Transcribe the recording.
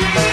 Street.